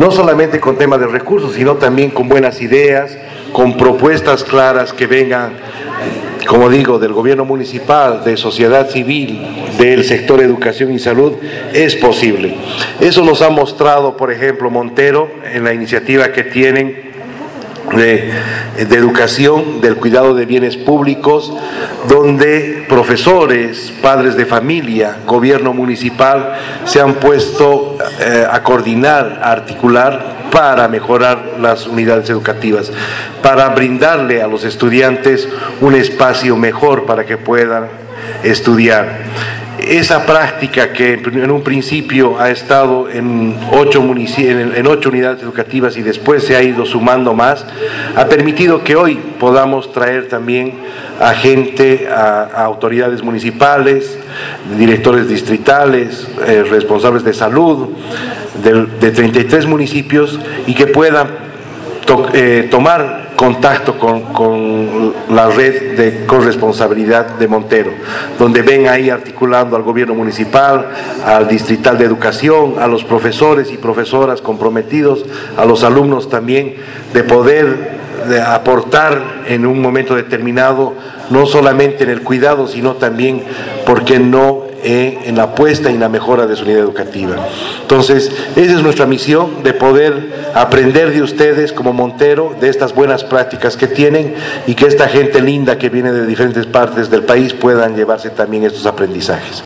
no solamente con temas de recursos, sino también con buenas ideas, con propuestas claras que vengan como digo, del gobierno municipal, de sociedad civil, del sector educación y salud, es posible. Eso nos ha mostrado, por ejemplo, Montero en la iniciativa que tienen de, educación, del cuidado de bienes públicos, donde profesores, padres de familia, gobierno municipal se han puesto eh, a coordinar, a articular para mejorar las unidades educativas, para brindarle a los estudiantes un espacio mejor para que puedan estudiar esa práctica que en un principio ha estado en ocho, en ocho unidades educativas y después se ha ido sumando más, ha permitido que hoy podamos traer también a gente, a, autoridades municipales, directores distritales, eh, responsables de salud de, de 33 municipios y que puedan eh, tomar contacto con, la red de corresponsabilidad de Montero, donde ven ahí articulando al gobierno municipal, al distrital de educación, a los profesores y profesoras comprometidos, a los alumnos también, de poder aportar en un momento determinado, no solamente en el cuidado, sino también, ¿por qué no?, en la apuesta y la mejora de su unidad educativa. Entonces, esa es nuestra misión, de poder aprender de ustedes como Montero, de estas buenas prácticas que tienen y que esta gente linda que viene de diferentes partes del país puedan llevarse también estos aprendizajes.